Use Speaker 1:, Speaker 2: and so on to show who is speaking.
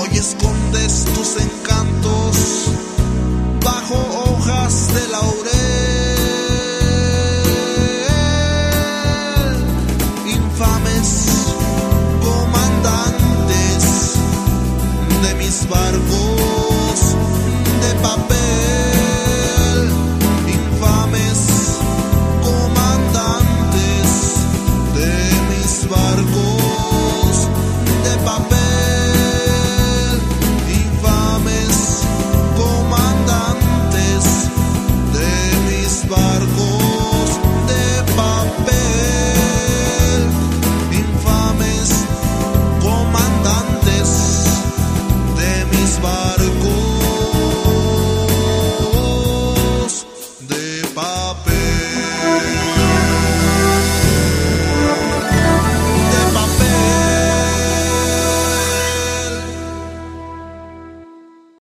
Speaker 1: hoy escondes tus encantos bajo hojas de laurel. Infames comandantes de mis barcos.